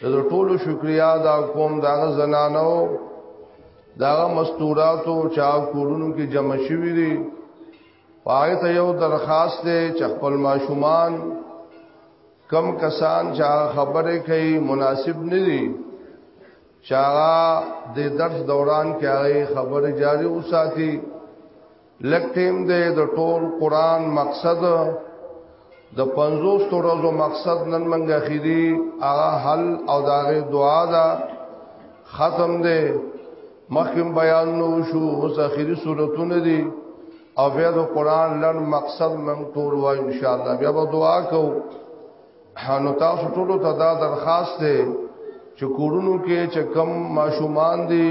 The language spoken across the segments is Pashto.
زه ټول شکریا دا کوم دا زنانو دا مستوراتو چا کورونو کې جمع شوی دي پای ته یو درخواست دی چې خپل ماشومان کم کسان چا خبره کوي مناسب نه دي چا د درس دوران کې هغه خبره جاری وساتي لکټیم دې د ټول قران مقصد د 50 ورځو مقصد نن منګه خېری هغه حل او داغه دعا دا ختم دې مخکم بیان نو شو اوس اخیری سورتونه دي او بیا د قران لن مقصد من ټول وای ان شاء الله بیا به دعا کوو نو تاسو ټول ته دا درخواست دی چې کورونو کې چې کم ماشومان دي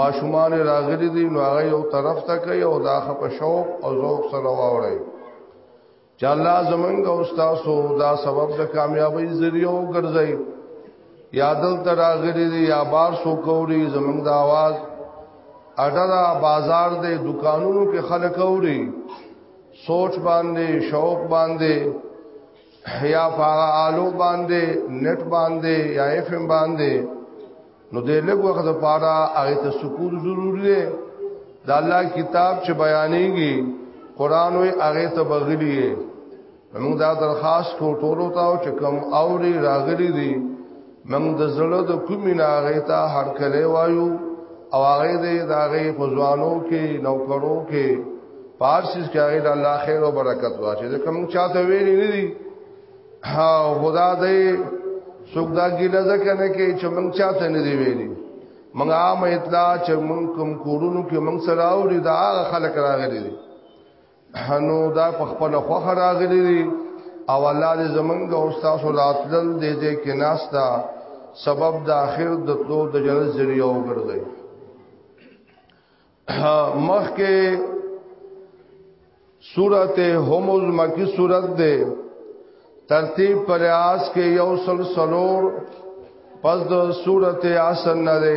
ماشومان راغلي دي نو هغه یو طرف ته کوي او دا خپ شوق او ذوق سره واوري چې الله زمونږ او تاسو دا سبب د کامیابی ذریعہ وګرځي یادل تر راغلي دي یا بار سو کوړي زمونږ د आवाज اډرا بازار دې دکانونو کې خلک اوري سوچ باندې شوق باندې یا پاغه آلو باندې نت باندې یا اف ام باندې نو دې لږ وخت لپاره هغه ته سکون ضروری دی د الله کتاب چې بیانېږي قران وي هغه ته بغلی موږ دا درخواست کو ټولو ته چې کم اوري راغلي دي من د زړه د کومې ناغې ته هر کله وایو او هغه دې د هغه خزوانو کې نوکرو کې پارسیس کې هغه د الله خیر او برکت واچي ځکه موږ چاته ویلې نه دي او خدا دې څوک دا ګیله ځکه نه کې چې موږ چاته نه دی ویلې موږ عام اطلاع چې موږ کوم کورونو کې موږ سره اوري دا هغه خلک راغلي دي هنو دا په خپل خوخه راغلي دي او الله دې زمونږ او استاد راتلل دې دې کې ناستا سبب د اخر د تلو د جنت ذریعہ وګرځي مخ کې سورته همز مکی سورته ده ترتیب پر آس کې یو سلسلور پس د سورته آسن نه ده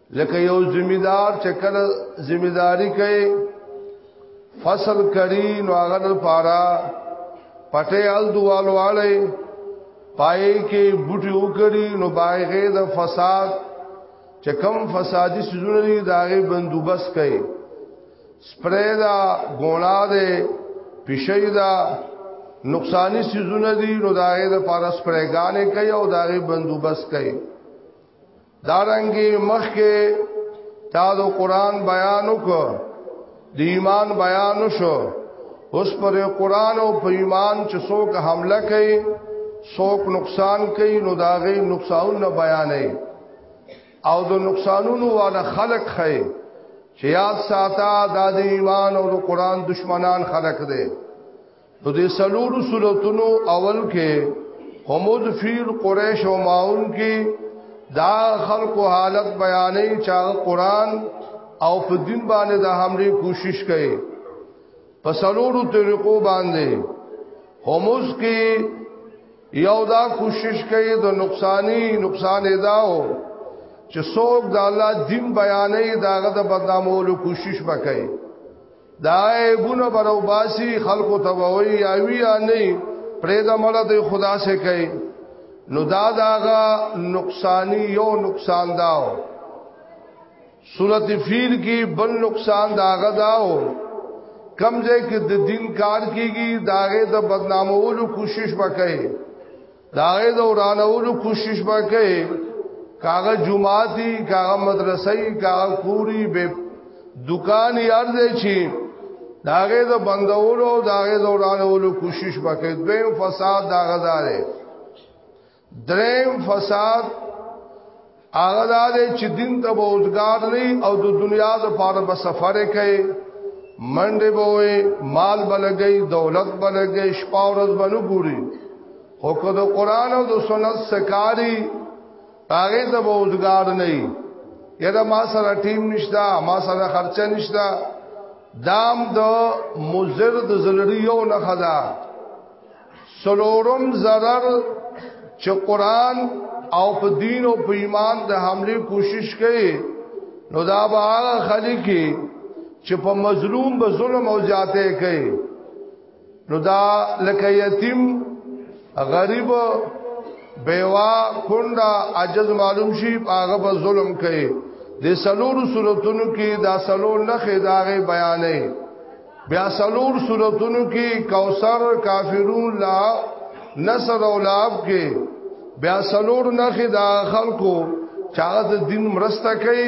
لکه یو ذمہدار چې کله ذمہداری کوي فصل کړي نو هغه لپاره پټه ال دوالو والے پای کې بوټي وکړي نو باغې د فساد چې کم فسادي سيزونه دي داغه بندوبست کوي سپری دا ګونا ده پیشی دا نقصانی سیزونه دي نو داغه د پارس پرېګانې کوي او داغه بندوبست کوي دارنګي مخکې تا د قران بیان وکړ د ایمان بیان شو اوس پر قران او په ایمان چې څوک حمله کوي څوک نقصان کوي نو داغي نقصانونه بیانې او د نقصانونو والا خلق خي چې یا ساته د ایمان او د قران دشمنان خلق دي نو د سلورو صورتونو اول کې همود فیل قریش او ماون کې دا خلق حالت بیانې چا قران او په دین باندې د حمله کوشش کړي په سلورو طریقو باندې هموز کې یو دا کوشش کوي د نقصانی نقصان اداو چې څوک د الله دین بیانې داغه د بدنامولو کوشش وکړي دا ایبونه برو باسی خلقو تبوی یاوی یا نی پریده ملد خدا سے کئی نو دا داغا نقصانی یو نقصان داو صورت فیل کی بل نقصان داغا داو کم ځای کې د دین کار کیږي داغه د بدنامولو کوشش وکړي دا غي دورانولو کوشش وکړي کاغه جمعاتي کاغه مدرسې کاغه کوری به دکان یار دی چی داغه د بندولو او داغه د ورانولو کوشش وکړي دویم فساد داغه دار دریم فساد هغه دا دی چې دین ته به اوزګار لري او د دنیا لپاره به سفر کوي منډه به وي مال بلګي دولت بلګي شپه ورځ بنو ګوري خو که د قران او د سنت سکاري هغه ته به اوزګار نه وي یره ما سره ټیم نشتا ما سره خرچه نشتا دام د مزر د زلری یو نه خدا سلورم zarar چې قران او په دین او په ایمان د حمله کوشش کوي نو دا به هغه خلک چې په مظلوم به ظلم او زیاته کوي نو دا لکه یتیم غریب بیوا کونډه عجز معلوم شي هغه به ظلم کوي د سلور صورتونو کې دا سلور نه خدای بیانې بیا سلور سورتونو کې کوثر کافرون لا نصر او لاف کې بیا سلور نخې دا خلکو چاغه د دین مرسته کوي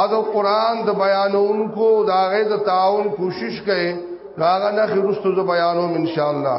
او د قران د بیانونکو دا غي د تعاون کوشش کوي هغه نخې رستو ز بیانوم ان شاء الله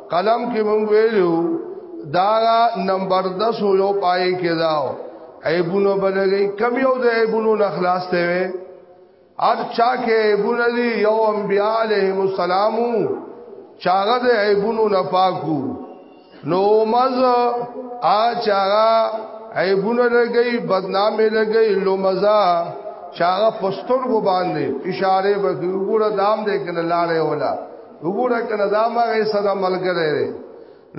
قلم کې مونږ ویلو دا نمبر 10 یو پای کې داو عیبونو بلګي کم یو د عیبونو نه خلاص ته وي ار چا کې عیبونه دي یو انبیاء علیهم السلام چاغه د عیبونو نه پاکو نو مز ا چاغه عیبونه لګي بدنامي لګي لومزا چاغه پستر کو باندې اشاره وکړي ګوره دام دې کنه لاړې ولا وګوره کنه دا ما غي صدا ملګری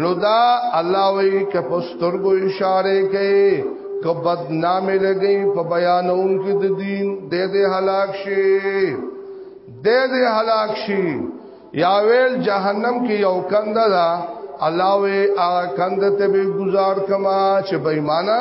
نو دا الله وی ک پسترګو اشاره کوي ک بدنامه لګي په بیانون کې د دین د دې هلاک شي د دې هلاک شي یا ویل جهنم کې یو کند دا الله وی ا کند ته به گزار کما چې بېمانه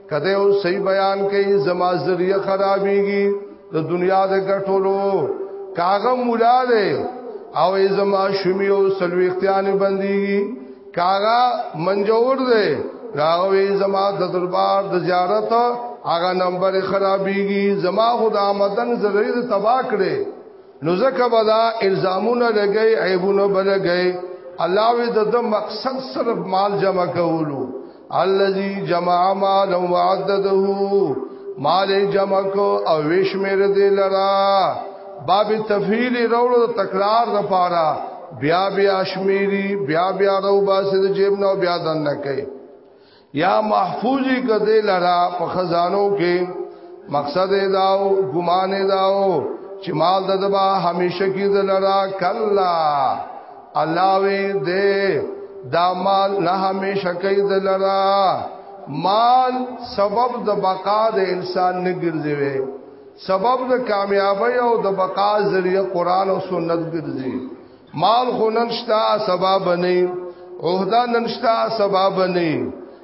کده او صحیح بیان کوي زما ذریعہ خرابېږي د دنیا د ګټولو کاغه مولا دی او زما شومی او سلوختیان بنديږي کاغه منجور دی راوي زما د دربار د زیارت هغه نمبر خرابېږي زما خدا آمدن ذریعہ تبا کړي نو زکه بدا الزامونه لګي عیبونه بلګي الله وی د مقصد صرف مال جمع کولو الذي جمع مالا وعدده مال جمع کو او ویش میر دی لرا باب تفهیل روړو تکرار د پاره بیا بیا شمیری بیا بیا رو باسه د جیب نو بیا دن نه کوي یا محفوظی کده لرا په خزانو کې مقصد داو ګمان داو چې مال ددبا همیشه کې دلرا کلا الله وی دې دا مال نه همیشه کوي دلرا مال سبب د بقا د انسان نه ګرځوي سبب د کامیابی او د بقا ذریعہ قران او سنت ګرځي مال خو ننشتا سبب نه عہدہ ننشتا سبب نه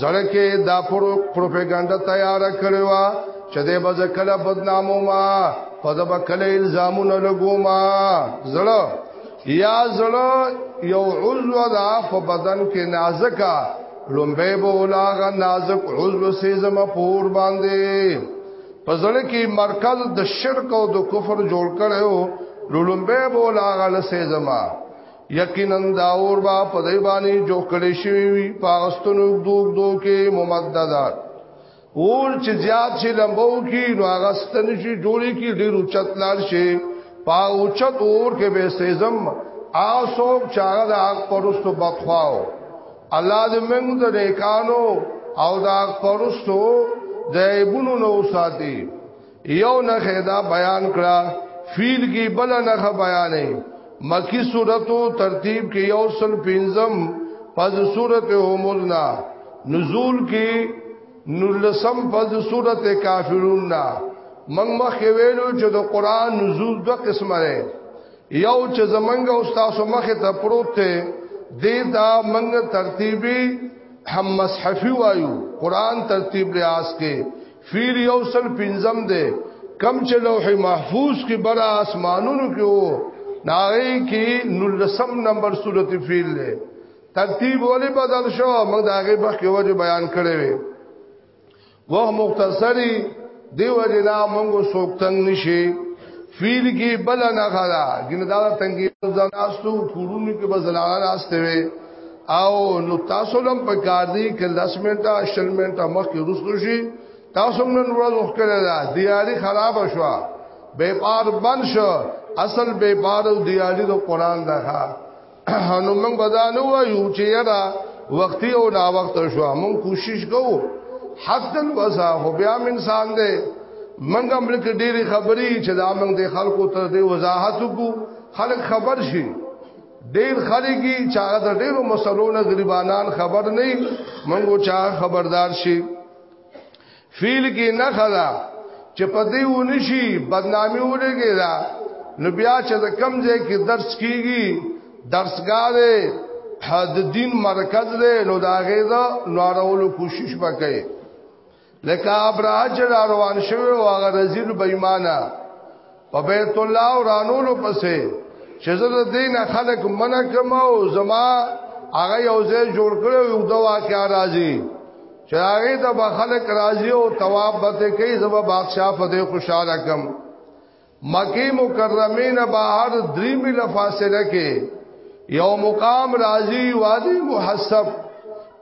زړکه دا پرو پروپاګاندا تیار کړو چې د بزکل بدنامو ما په د بکل الزامونه لګو ما زړه یا زړه یو عضو دا په بدن کې نازکا لومبه بولاغ نازک عضو سي زما پور باندې پزړه کې مرکز د شرک او د کفر جوړ کړو لومبه بولاغ لسه زما یقینا دا اور با په دی باندې جو کړي شي وي پاغستونو دوګ دو کې ممددات اور چې زیات شي لمبو کې نو هغه ستن شي جوړي کې ډیر اوچت لار شي پا اوچت اور کې به سیزم آسو چاغه د حق پرستو بخواو الله دې موږ د نیکانو او د حق پرستو د ایبونو نو ساتي یو نه خدا بیان کړه فیل کی بل نه خ بیانې مکی سورتو ترتیب کې یو سل پنځم پس سورت همرنا نزول کې نلسم پس سورت کافرون نا منگ مخ ویلو چې د قران نزول دو قسمه ده یو چې زمنګ او تاسو مخ ته پروت ته دې دا منګ ترتیبي هم مصحفي وایو قران ترتیب ریاض کې فیل یو سل پنځم دی کم چې لوح محفوظ کې بر اسمانونو کې وو ناغي کې نلسم نمبر صورت فیل دی ترتیب ولې بدل شو موږ دا غي بخ کې وجه بیان کړی وي وه مختصری دی وجه لا موږ سوک تنگ نشي فیل کې بل نه غلا ګندا تنګي ځناستو کورونو کې بزلاله ناشته وي او نو تاسو لم په کار دی ک 10 منټه 20 منټه مخکې رسو شي تاسو نن ورځ وکړه دا دیاري خراب شو بے پار بن شو اصل بے پار او دیاري د قران ده نو موږ بدانو وایو چې یرا وختي او نا وخت شو موږ کوشش کوو حسن وسا هو بیا انسان دی موږ هم لک ډېری خبري چې دا موږ د خلکو تر دې وضاحت کو خلک خبر شي ډیر خلګي چې هغه د ډیرو مسلو نه غریبانان خبر نه منګو چا خبردار شي فیل کې نه خلا چې پدې ونشي بدنامي ولګي دا نو بیا چې د کم ځای کې درس کیږي درسګاه دی د دین مرکز دی نو دا غیزه نوارولو کوشش وکړي لکه ابراج چې را روان شوی او هغه رزیل بېمانه په بیت الله او رانولو پسې چې زه د دین خلک منع کوم او زما هغه یو ځای جوړ کړو یو د واقعا راځي چې هغه د خلک راځي او تواب به کوي زما بادشاہ په دې خوشاله کم مکی مکرمه نه بهر درې میل فاصله کې یو مقام راځي وادي محسب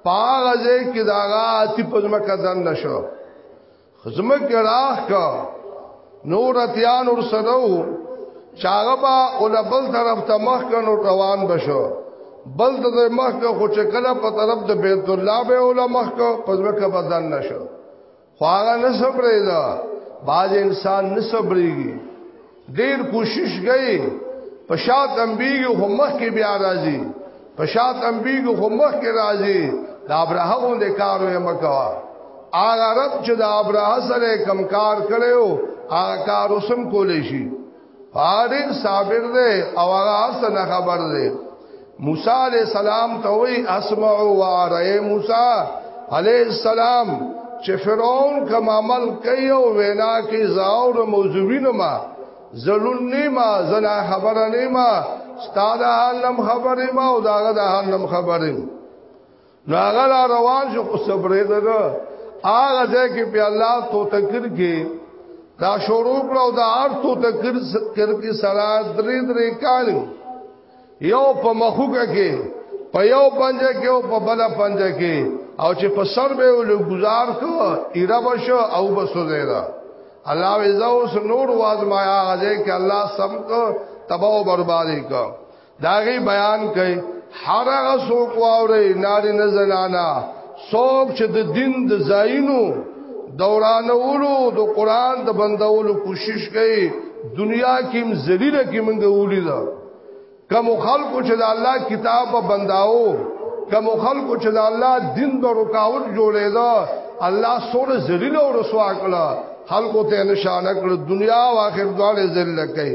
پاغزه کې داغا اتی پزما کدن نشو خزمه کې راخ کا نور اتیان ور سره چاغه با اول بل طرف ته مخ کنو روان بشو بل د مخ کو خو چکله په طرف د بیت الله به اول مخ کو پزما کدن نشو خو هغه نه صبرې دا باز انسان نه صبرېږي ډېر کوشش کوي په شات امبیږي خو مخ کې بیا راځي په شات امبیږي خو مخ کې راځي دا ابراهه غوندې کار یې مکوا هغه رب چې دا ابراهه سره کم کار کړو هغه کار وسم کولې شي پاډیر صابر دی او هغه اصل خبر دی موسی علیہ السلام ته وی اسمع و ارئ موسی علیہ السلام چې فرعون کوم عمل کوي او وینا کوي زاور موضوعی نه ما زلون نه ما زنا خبره نه ما ستاده حالم خبره ما او داغه د حالم خبره نو هغه روان شو خو صبرې دغه هغه ځای کې په الله تو تکر کې دا شروع کړو دا هر تو تکر کر کې سړا درې درې کال یو په مخوګه کې په یو پنځه کې او په بل پنځه کې او چې په سر به ول گزار کو ایرا بشو او بسو زیرا الله وزاو سنور واز ما هغه ځای کې الله سم کو تباہ و بربادی کو داغي بیان کوي هر هغه څوک واوري ناري نه زنانا څوک چې د دین د زاینو دورانولو د قران د بندولو کوشش کوي دنیا کې ذلیلہ کې منګه ولید کم خلکو چې د الله کتاب په بنداو کم خلکو چې د الله دین د رکاوټ جوړې ده الله سره ذلیل او رسوا کړه خلکو ته نشانه کړ دنیا او آخرت دواړه ذلیل کړي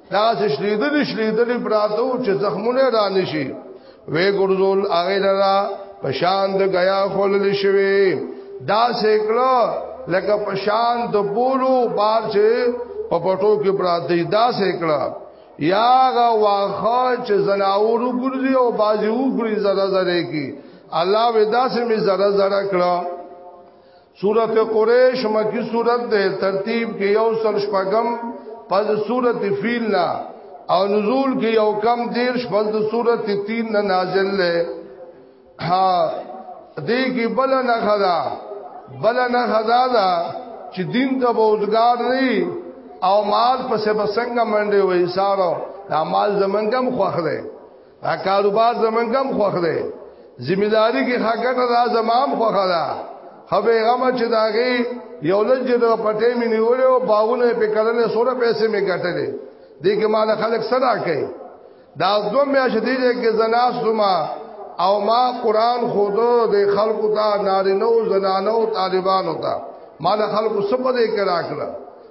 دا شلیدل شلیدل پراتو چې زخمونه را نشي وې ګرځول هغه لرا پشان د غیا خولل شوی دا سیکلو لکه پشان د بولو بار چې په پټو کې پراته دا سیکلو یا غا واخه چې زناورو ګرځي او بازي وګړي زړه زړه کې الله ودا سه می زړه زړه کړه سورت قریش مکی سورت ده ترتیب کې یو سل شپغم پس سورت فیل نا او نزول کې یو کم دیر شپل د سورت تین نا نازل لے ها دې کې بل نه خدا بل نه خدا دا چې دین ته بوزګار نه او مال پسې بسنګ منډه وې سارو دا مال زمنګم خوخره دا کاروبار زمنګم خوخ دی ذمہ داری کې خاګټه دا زمام خوخ ده خو بیغم چې داغي یو لږ د پټې مې نیولې او باغونه په کړنې سوره پیسې مې ګټلې دې کې مال خلک صدا کوي دا دوه مې شدې دې کې زناس دوما او ما قران خودو د خلکو ته نارینو زنانو طالبانو ته مال خلکو سپدې کې راکړه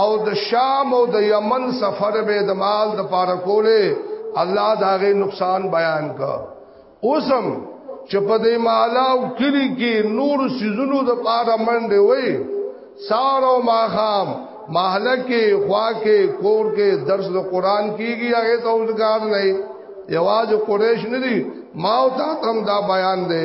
او د شام او د یمن سفر به د مال د پاره کوله الله داغه نقصان بیان کا اوسم چې په دې مالا او کلی کې نور سيزونو د پاره منډه وي سارو ماخام محله کې خوا کې کور کې درس د قران کیږي هغه ته اوزګار نه یواز قریش نه دي ما او تا تم دا بیان دی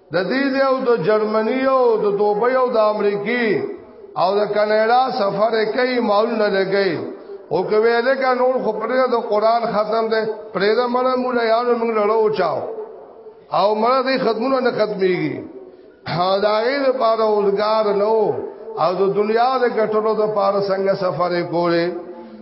د دې دی او د جرمني او د دوبۍ او د امریکای او د کاناډا سفر کوي مال نه لګي او کوي لکه نور خو پر د قران ختم ده پر د مړه مولا یانو موږ لړو چاو او مړه دې ختمونه نه ختميږي دا غي د پاره اوزګار نو او د دنیا د ګټلو د پاره څنګه سفر کوي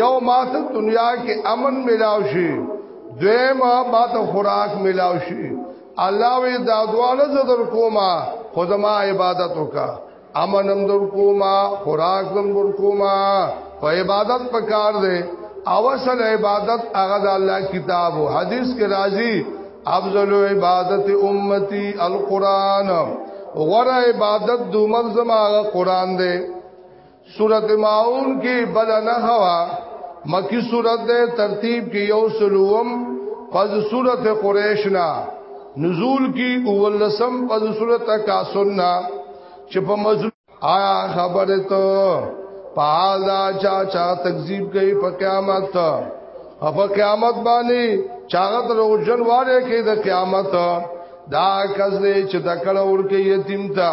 یو ماته دنیا کې امن ملاو شي دویم ماته خوراک ملاو شي الله وی دا دواله زدر کوما خدما عبادت وکا امنم در کوما خوراک دم در کوما او عبادت پکار دی اوصل عبادت هغه د الله کتاب او حدیث کې راځي افضل عبادت امتی القران غره عبادت د مرزما قران دی سورت ماون کې بل نه هوا مکی سورت ده ترتیب کې یو سلوم پس سورت قریش نا نزول کی اولسم پس سورت کاسن نا چې په مزل آیا خبره ته پال دا چا چا تکذیب کوي په قیامت او په قیامت باندې چاغت روزن واره کې د قیامت دا کز دې چې د کړه ور کې یتیم تا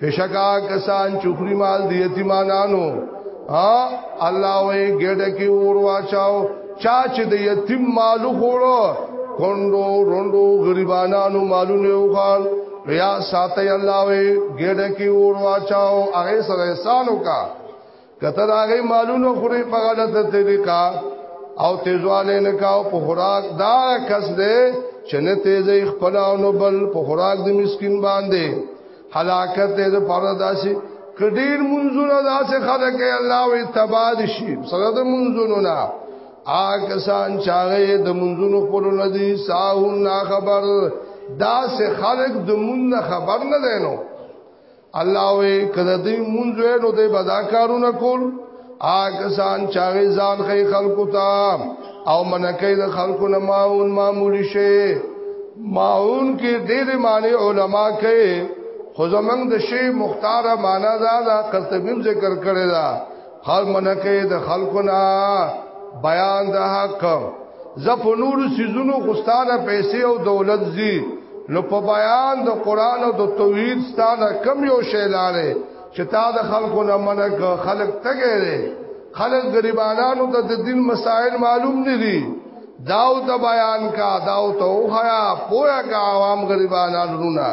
بشکا کسان چخری مال دی یتیمانانو ها الله وې ګډه کې اور واچاو چا چې د یتیم مالو خوړو کندو روندو غریبانانو مالونه وغال بیا ساتي الله وې ګډه کې اور واچاو هغه سره احسانو کا کته دا غي مالونو خوري په غلطه طریقه او تیزواله نه کاو په خوراک دا کس دی چې نه تیزې خپل او نو بل په خوراک د مسكين باندې هلاکت دې پر داسي کډیر منزونه داسې خلک الله وي تباد شي سره د منزونه نه آکسان چاغه د منزونو خپل ندي ساهون نا خبر دا سه خلق د مون خبر نه دینو الله وی کده دې مونږ نو دې بدا کارونه کول آګه سان چاغي ځان خې خلکو ته او منکې د خلکو نه ماون معمولی شي ماون کې ډېر معنی علما کوي خو زمنګ د شی مختار معنا دا دا قرطبیم ذکر کړی دا خلق منکه د خلقنا بیان د حق زپ نور سيزونو خوستانه پیسې او دولت زی نو په بیان د قران او د توحید ستانه کم یو شی لاله چې تا د خلکو نه منک خلک تګره خلک غریبانو ته د دین مسائل معلوم نه دي داو ته بیان کا داو ته اوخیا پویا کا عوام غریبانو نه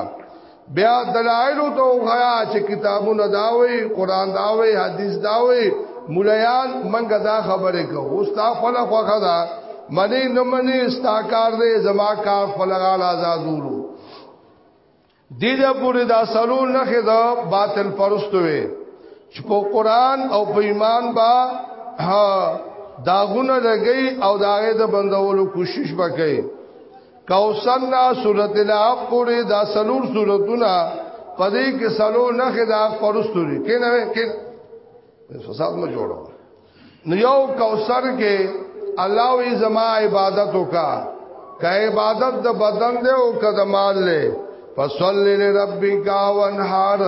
بیا دلایل ته غیا چې کتابونه داوي قران داوي حدیث داوي مولایان منګه دا خبره کو اوس تا فلا خوخه دا منی نه منی استاکار دې زما کار فلغال آزادولو دې دې پوری دا سلول نه خدا باطل پرستوي چې په قران او په ایمان با داغونه لګي او داغه د بندولو کوشش وکړي کوسنا سورت الاف پوری دا سلور سورتونا پدې کې سلو نه کې دا فرستوري کې نه کې فساد مو جوړو نو یو کوثر کې الله وی زما عبادت وکا که عبادت د بدن دی او که د مال دی فصل لربک وانحار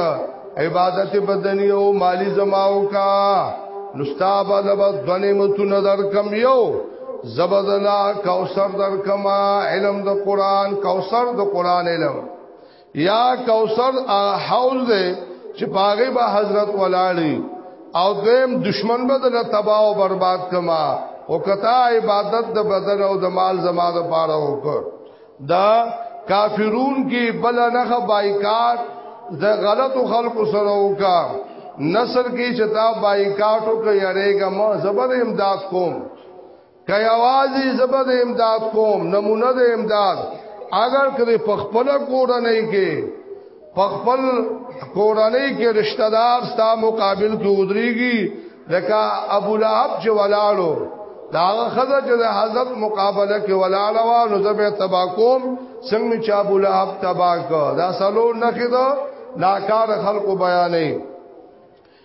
عبادت بدنی او مالی زماو کا نستاب لبد غنیمتون در کم یو زبدلا کوثر در کما علم د قران کوثر د قران علم یا کوثر حوض دے چې پاغه به حضرت ولاړی او دیم دشمن به د تباہ او برباد کما او کتا عبادت د بدن او د مال زما د پاره وکړ دا کافرون کې بل نه بایکاټ د غلط خلق سره وکا نصر کې چتا بایکاټ او کې یریګه ما زبر امداد کوم کای आवाज زبر امداد کوم نمونه د امداد اگر کړي پخپل کوډه نه کې په خپل کورنۍ کې رشتہ دار ستا مقابل کې ودرېږي لکه ابو لهب چې ولاړو دا خزه چې د حضرت مقابله کې ولاړه وا نو زبې تبا کوم څنګه چې ابو لهب تبا کو دا سلو نه کېدو ناکار خلق بیانې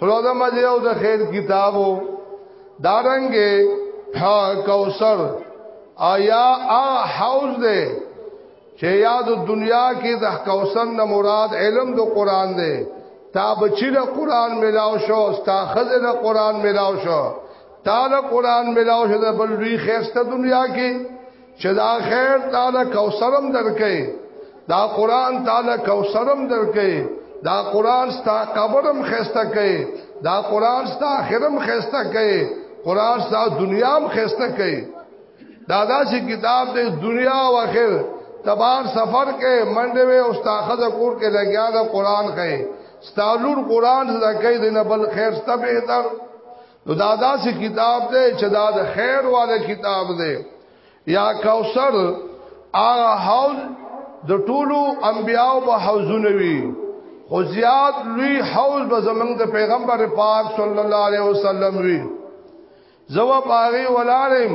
خلاده مزه او د خیر کتابو دارنګ ها کوثر آیا ا حوض ده چې یاد دنیا کې د کوثر نه مراد علم د قران ده تا بچی له قران ملاو شو ستا خزه له قران ملاو شو تا له قران ملاو شو د بل ری خسته دنیا کې چې دا خیر تعالی کوثرم درکې دا قران تعالی کوثرم درکې دا قران ستا قبرم خسته کې دا قران ستا اخرم خسته کې قران ستا دنیام خسته کې دا داسې کتاب دې دنیا او اخر تبار سفر کې منډه وې او ستا خزه کور کې لګیا دا قران کې ستالور قران زده کې دنه بل خیر ستبه در نو دا داسې کتاب دی چې دا د خیر والے کتاب دی یا کوثر هغه حوض د ټولو انبیاو په حوضونه وی خو زیات لوی حوض به زمنګ د پیغمبر پاک صلی الله علیه وسلم وی زو باغی ولارم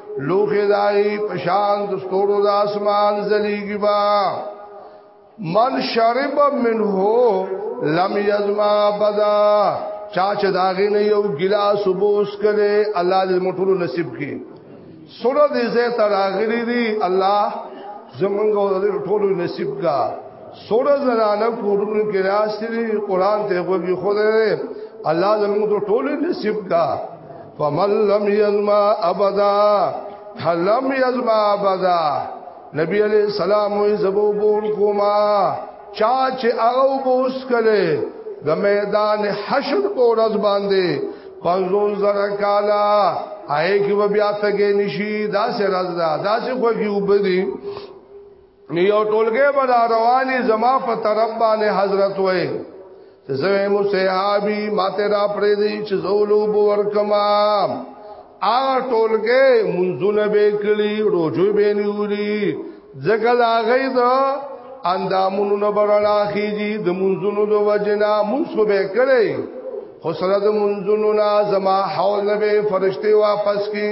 لوخه دای پشان د ستورو د اسمان زلیږي با من شرب منه لم یزما بدا چا چې داغه نه یو ګلاس وبوس کړي الله دې مټولو نصیب کړي سره دې زه تراغلی دي الله زمونږ دې ټولو نصیب کا سره زنانه کورونو کې راستي قرآن ته وګي خو دې الله زمونږ ټولو نصیب کا فمن لم يزما ابدا لم يزما ابدا نبی علیہ السلام وی زبو بول کوما چا چې هغه بوس کله د میدان حشر په ورځ باندې پنځون زره کالا آئے کی و بیا تگے نشی دا سے رز دا دا سے خوکی اوبدی نو یو ټولګه به رواني زما په طرف باندې حضرت وې چې زه مو صحابي ماته را پرې دي چې زولو بور کما ا ټولګه منځونه به کړی روزو به نیوري ځکه دا غي دا اندامونو نه برلا خيږي د منځونو د وجنا منسو به کړی خو سره د منځونو نه زما حول به فرشتي واپس کی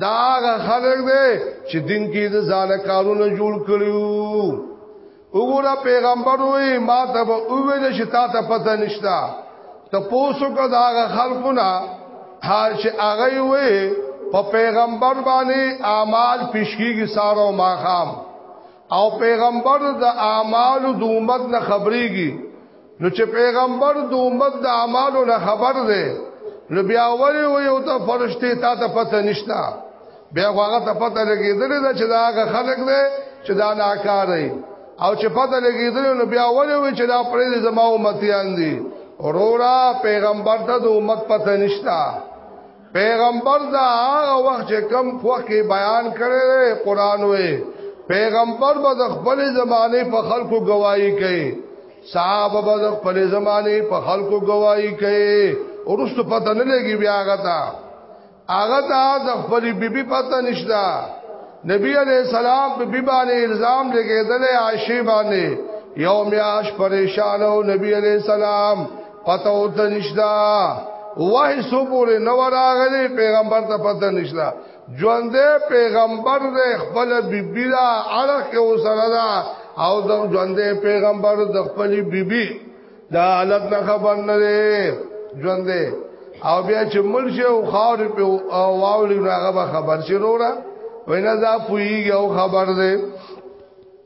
دا هغه خلک دی چې دین کې د زاله کارونه جوړ کړیو وګوره پیغمبر وې ما ته به وویل چې تا ته پته نشتا ته پوسو کا دا هغه خلقونه حال چې هغه وې په پیغمبر باندې اعمال پیشکیږي سارو ماخام او پیغمبر د اعمال د امت نه خبريږي نو چې پیغمبر د امت د اعمالو نه خبر دی نو بیا وری و یو ته فرشتي تا ته پته نشتا بیا هغه ته پته لګیدل دا چې دا هغه خلق دی چې دا ناکار دی او چې پته لګیدل نو بیا وری و چې دا پرې زما امتیان دي اورورا پیغمبر ته د امت پته نشتا پیغمبر دا هغه وخت چې کم خوخه بیان کړي قران وې پیغمبر به د خپل زمانه په خلکو گواہی کوي صحابه به د خپل زمانه په خلکو گواہی کوي ورستو پته نه لګي بیا هغه تا هغه تا د خپل بیبي پته نشتا نبی علیہ السلام په بیبي باندې الزام لګیدل عائشه باندې یوم یاش پریشان او نبی علیہ السلام پته او ته نشدا وای سو پورې نو راغلی پیغمبر ته پته نشدا ژوندې پیغمبر دې خپل بیبی دا اړه کې وسره دا او د ژوندې پیغمبر د خپل بیبي دا حالت نه خبر نه دی ژوندې او بیا چې مل شي او خاور په واولي هغه خبر شي وروره وینا دا پویږي او خبر دی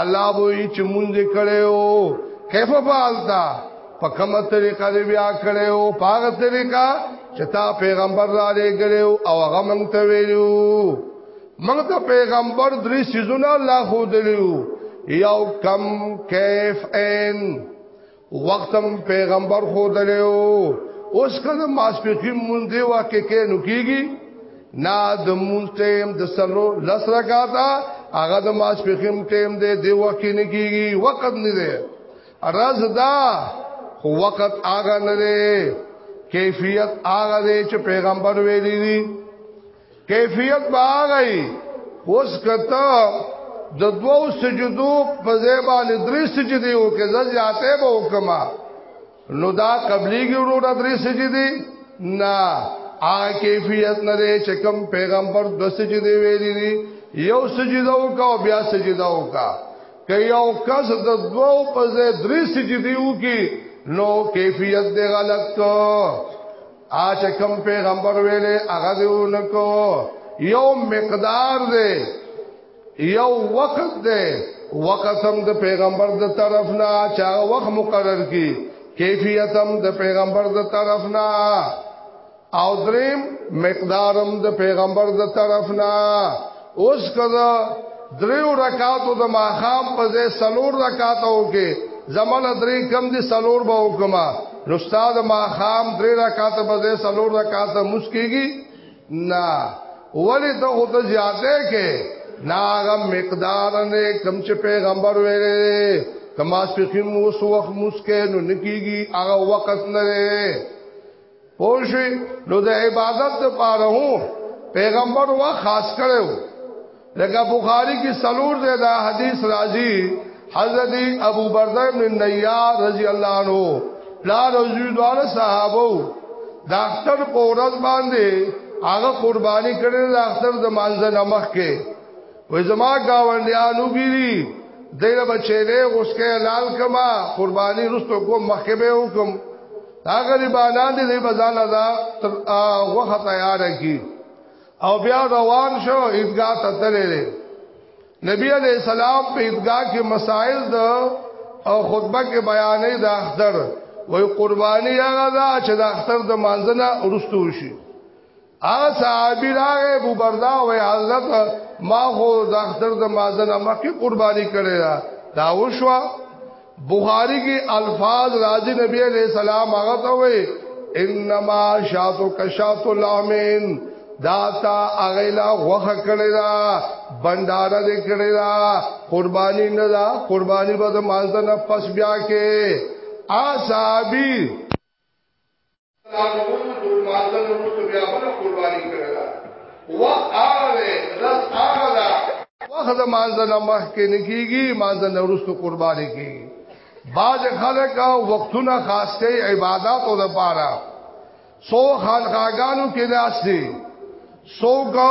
الله وې چې مونږ کړو کیف فعلتا په کومه طریقه دې بیا کړو پاغه طریقه چې تا پیغمبر را لګلو او هغه مونږ ته ویلو مونږ ته پیغمبر درې سيزونه الله خو دلیو یو کم کیف ان وختم پیغمبر خو دلیو اوس کله ماسپخیم مونږ دی واکه کې نو کیږي نا د مونږ ټیم د سلو لس رکاتا هغه د ماسپخیم ټیم دی دی واکه نه کیږي وخت نه دی راز دا خو وخت هغه نه دی کیفیت هغه دی چې پیغمبر ویلی دی کیفیت باغی اوس کته د دوو سجدو په ځای باندې درې سجدي وکړه زیاته به وکما نو دا قبليږي وروړه درې سجدي نه آ کیفیت نه دی چې کوم پیغمبر د سجدي ویلي دي یو سجده وکاو بیا سجده وکا که یو کس د دوو په ځای درې سجدي وکي نو کیفیت دی غلط آچه کم پیغمبر ویلې هغه دیو نکو یو مقدار دی یو وخت دی وخت هم د پیغمبر د طرف نه چا وخت مقرر کی کیفیت هم د پیغمبر د طرف نه او دریم مقدار هم د پیغمبر د طرف نه اوس کدا دریو رکعاتو د ماخام په ځای سلور رکعاتو کې زمل درې کم دي سلور به وکما نو استاد ماخام درې رکعاتو په ځای سلور رکعاتو مسکیږي نه ولی ته خود زیاته کې ناغه مقدار نه کم چې پیغمبر ویلې کما سپخیم وسو وخت مسکه نو نکیږي هغه وخت نه پوښي نو د عبادت لپاره هو پیغمبر وا خاص کړو لکه بخاری کې سلور دی دا حدیث راځي حضرت ابو برده ابن نیار رضی الله عنه لا رضی دوار صحابو دا اختر په ورځ باندې هغه قرباني کړي دا اختر د مانځه نمخ کې وې زما گاونډیانو ګيري دغه بچې له اوس کې لال کما قرباني رستو کوم مخکې به حکم دا غریبانان دې بازار دا تر وخت تیار کی او بیا روان شو عیدګاه ته تللی نبی علیہ السلام په عیدګاه کې مسائل د او خطبه کې بیانې د اختر وې قرباني هغه دا چې د اختر د مانځنه ورستو شي ا صحابي راغه ابو بردا وې حضرت ما خو د اختر د مازن مخکې قرباني کړې دا دا وشوا بخاری کې الفاظ راځي نبی عليه السلام هغه ته وې انما شاتو کشات الامین دا تا اغیلا غوخه کړی دا بنداره دې کړی دا قربانی نه دا قربانی به د مانځنه پس بیا کې آ صحابي دا لمونځ د لمانځه نه وروسته بیا بله قرباني کړې ده وخت هغه دی رس هغه ده وخت د مانځه نه مخکې نه کېږي مانځه نه وروسته قرباني کېږي بعض خلک وختونه خاص کوي عباداتو لپاره سو خانقاګانو کې ناس دي سو کا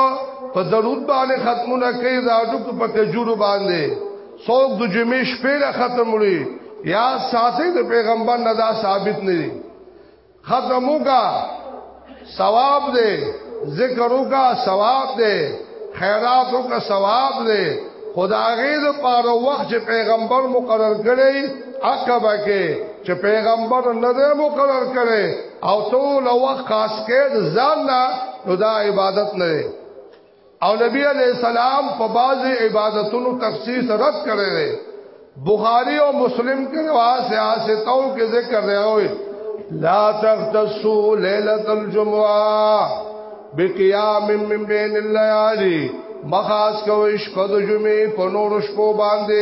په درود باندې ختمونه کوي راډو په کجورو باندې سو د جمعې شپې ختم وړي یا ساتي د پیغمبر نه دا ثابت نه دي ختمو کا ثواب دے ذکرو کا ثواب دے خیراتو کا ثواب دے خدا غید پار وخت چې پیغمبر مقرر کړي عقبه کې چې پیغمبر نه دی مقرر کړي او ټول وخت خاص کې ځان نه نو دا عبادت نه دی او نبی علیہ السلام په باز عبادتونو تخصیص رد کړی دی بخاری او مسلم کې روایت سے آسیتو کې ذکر دی او لا تختصوا ليله الجمعه بقيام من بين الليالي مخاص کوي شپه د جمعې په نور شپو باندې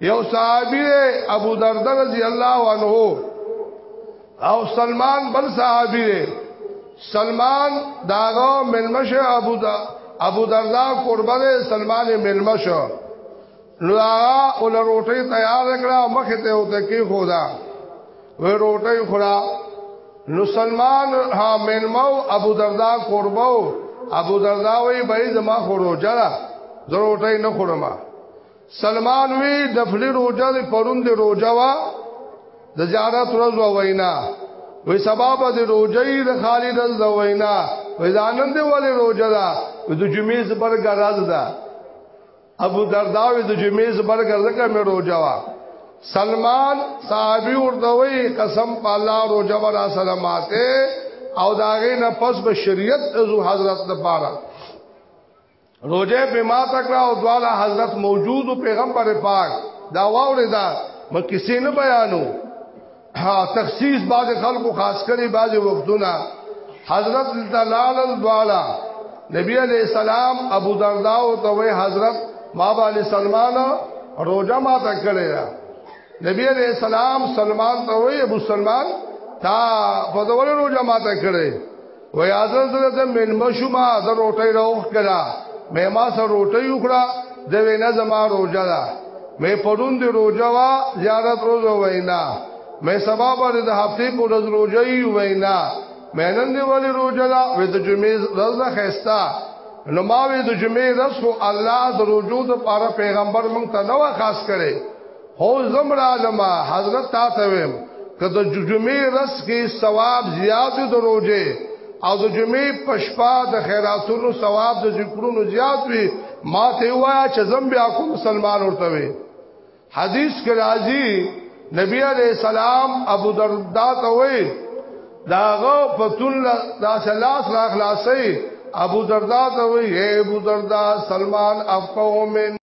یو صحابی ابو درد رضی اللہ عنہ او سلمان بل صحابی سلمان داغو ملمش ابو دا ابو دردا قربان سلمان ملمش نو هغه اول روټي تیار کړه مخه ته وته کې خدا و روټي خورا نو سلمان ها مینمو ابو دردا قربو ابو دردا وی بای زما خورو جرا زه روټي نه خورم سلمان وی نفلی روجه دی پرون دی روجه وا د زیارت ورځ وینا وی سبب د روجه د خالد د وینا وی ځانن دی ولی روجه دا د جمعې زبر غراز دا ابو دردا وی د جمعې زبر غرزه کمه روجه وا سلمان صحابي ورته وی قسم په الله روجه ورا سلاماته او داغه نه پس به شریعت ازو حضرت لپاره روزه په ما تکړه او دواله حضرت موجود پیغمبر پاک دا واورې دا م کیسې نه بیانو ها تخصیص باز خلکو خاص کړي باز وختونه حضرت دلال دواله نبی علیہ السلام ابو دردا او توي حضرت ما باندې سلمان روزه ما تکړه دا نبی علیہ السلام سلمان توي ابو سلمان تا په دغه روزه ما تکړه وای ازر سره زم من مشما زر روټي روخ کړه مې ما سره روټي وکړه د وینا زما روزه ده مې پرون دی روزه وا زیارت روزه وینا مې سبا باندې د هفته په ورځ روزه یې وینا مې نن دی ولی روزه ده وې د جمعې ورځ ده خستا نو ما وې د جمعې ورځ خو الله د روزو د پاره پیغمبر مونږ ته نو خاص کړي هو زمرا لما حضرت تا ته ویم که د جمعې رس کې ثواب زیات د روزه او د جمعې پشپا د خیراتونو ثواب د ذکرونو زیات وي ما ته وایا چې زم بیا کوم مسلمان ورته وي حدیث کې راځي نبی علیہ السلام ابو دردا ته وي داغه پتون لا سلاس لا خلاصي ابو دردا ته وي اے ابو دردا سلمان افقو من